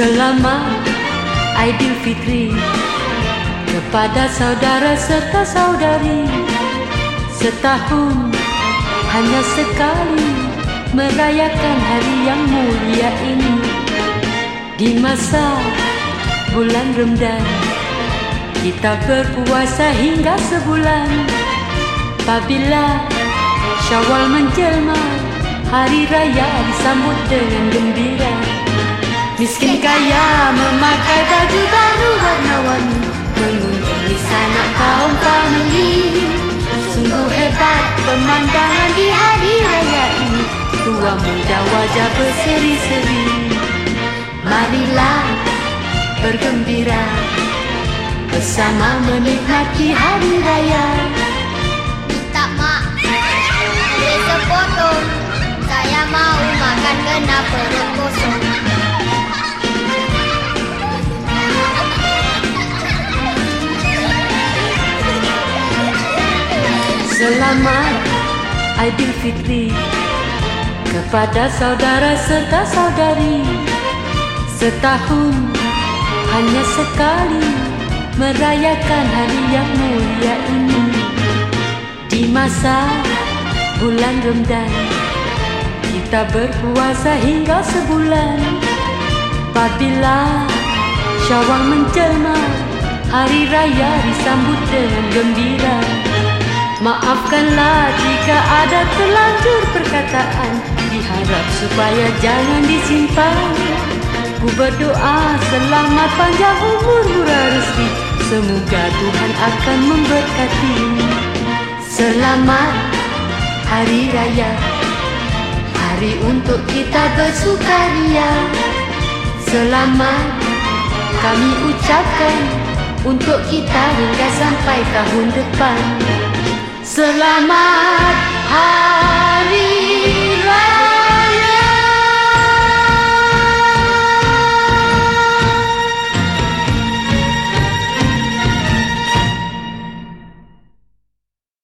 Selamat Aidilfitri Kepada saudara serta saudari Setahun hanya sekali Merayakan hari yang mulia ini. Di masa bulan Ramadan Kita berpuasa hingga sebulan. Apabila Syawal menjelma Hari raya disambut dengan gembira Miskin kaya memakai baju baru warna-warni Mengunjungi sanak kaum famili. Sungguh hebat pemandangan di hari raya ini. Tua muda wajah berseri-seri. Marilah bergembira Bersama menikmati hari raya. Minta mak. Boleh sepotong Saya mau makan kenapa kosong Selamat. Aidilfitri Kepada saudara serta saudari. Setahun hanya sekali Merayakan hari yang mulia ini. Di masa bulan Ramadan Kita berpuasa hingga sebulan. Apabila syawal menjelma Hari raya disambut dengan gembira Maafkanlah jika ada terlanjur perkataan Diharap supaya jangan disimpan. Ku berdoa selamat panjang umur murah rezeki Semoga Tuhan akan memberkati. Selamat Hari Raya. Hari untuk kita bersukaria. Selamat kami ucapkan Untuk kita hingga sampai tahun depan Selamat Hari